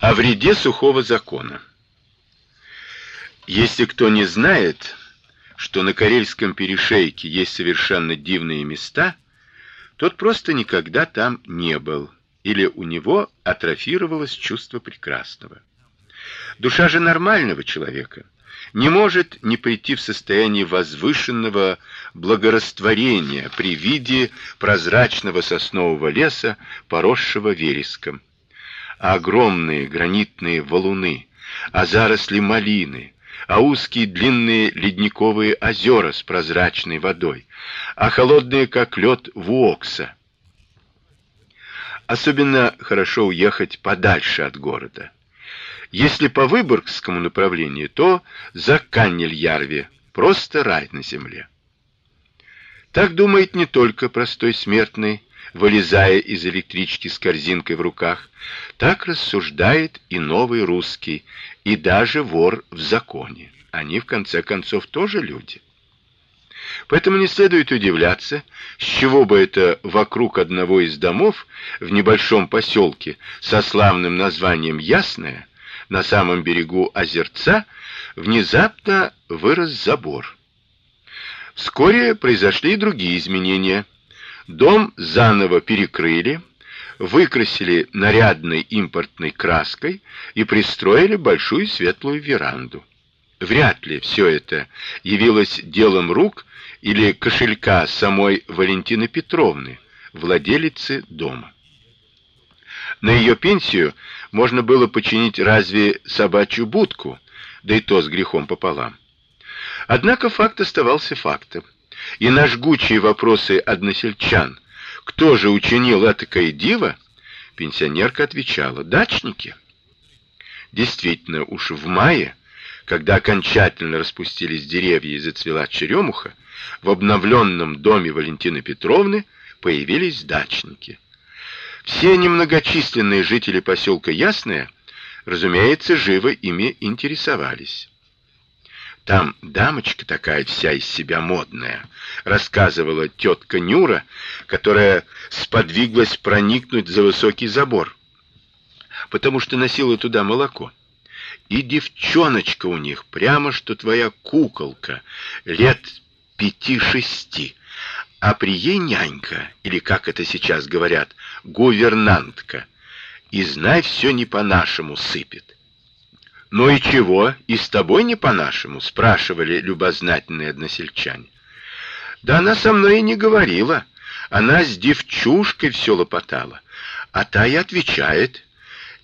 О вреде сухого закона. Если кто не знает, что на Карельском перешейке есть совершенно дивные места, тот просто никогда там не был, или у него атрофировалось чувство прекрасного. Душа же нормального человека не может не прийти в состояние возвышенного благорастворения при виде прозрачного соснового леса, поросшего вереском огромные гранитные валуны, а заросли малины, а узкие длинные ледниковые озера с прозрачной водой, а холодные как лед вуокса. Особенно хорошо уехать подальше от города. Если по Выборгскому направлению, то за Каннельярве, просто рай на земле. Так думает не только простой смертный, вылезая из электрички с корзинкой в руках, так рассуждает и новый русский, и даже вор в законе. Они в конце концов тоже люди. Поэтому не следует удивляться, с чего бы это вокруг одного из домов в небольшом поселке со славным названием Ясное, на самом берегу озерца, внезапно вырос забор. Вскоре произошли и другие изменения. Дом заново перекрыли, выкрасили нарядной импортной краской и пристроили большую светлую веранду. Вряд ли все это явилось делом рук или кошелька самой Валентины Петровны, владелицы дома. На ее пенсию можно было починить разве собачью будку, да и то с грехом пополам. Однако факт оставался фактом. И на жгучие вопросы односельчан кто же учинил этакое диво? Пенсионерка отвечала: дачники. Действительно, уж в мае, когда окончательно распустились деревья и зацвела черемуха, в обновленном доме Валентины Петровны появились дачники. Все немногочисленные жители поселка Ясное, разумеется, живо ими интересовались. Там дамочка такая вся из себя модная, рассказывала тетка Нюра, которая сподвиглась проникнуть за высокий забор, потому что носила туда молоко. И девчоночка у них прямо что твоя куколка, лет пяти-шести, а при ей нянька, или как это сейчас говорят, гувернантка. И знай все не по-нашему сыпет. «Ну и чего? И с тобой не по-нашему?» — спрашивали любознательные односельчане. «Да она со мной и не говорила. Она с девчушкой все лопотала. А та и отвечает.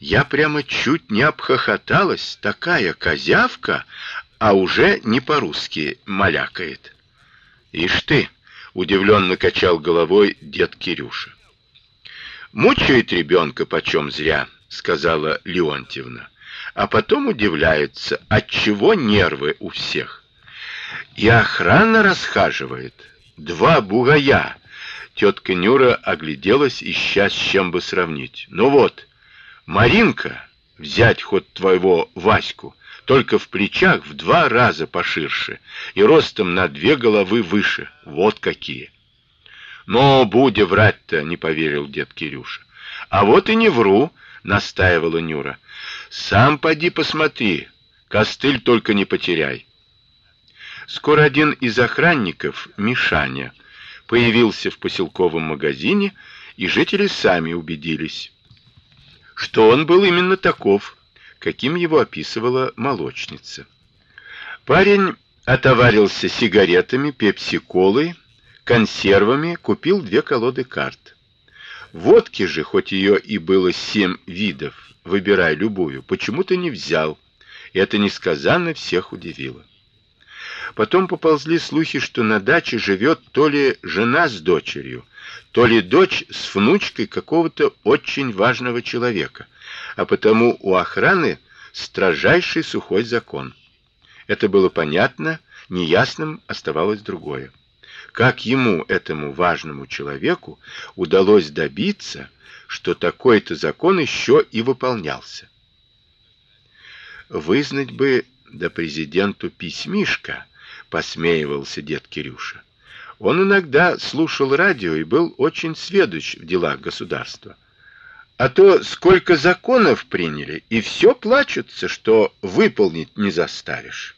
Я прямо чуть не обхохоталась. Такая козявка, а уже не по-русски малякает». «Ишь ты!» — удивленно качал головой дед Кирюша. «Мучает ребенка почем зря», — сказала Леонтьевна а потом удивляются, от чего нервы у всех. И охрана расхаживает. Два бугая. Тетка Нюра огляделась, ища с чем бы сравнить. Ну вот, Маринка, взять хоть твоего Ваську, только в плечах в два раза поширше и ростом на две головы выше. Вот какие. Но будя врать-то, не поверил дед Кирюша. А вот и не вру, настаивала Нюра. Сам поди посмотри, костыль только не потеряй. Скоро один из охранников, Мишаня, появился в поселковом магазине, и жители сами убедились, что он был именно таков, каким его описывала молочница. Парень отоварился сигаретами, пепси-колой, консервами, купил две колоды карт. Водки же, хоть ее и было семь видов, выбирай любую, почему ты не взял? Это несказанно всех удивило. Потом поползли слухи, что на даче живет то ли жена с дочерью, то ли дочь с внучкой какого-то очень важного человека, а потому у охраны строжайший сухой закон. Это было понятно, неясным оставалось другое. Как ему, этому важному человеку, удалось добиться, что такой-то закон еще и выполнялся. Вызнать бы до президенту письмишка, посмеивался дед Кирюша. Он иногда слушал радио и был очень сведущ в делах государства. А то сколько законов приняли, и все плачутся, что выполнить не заставишь.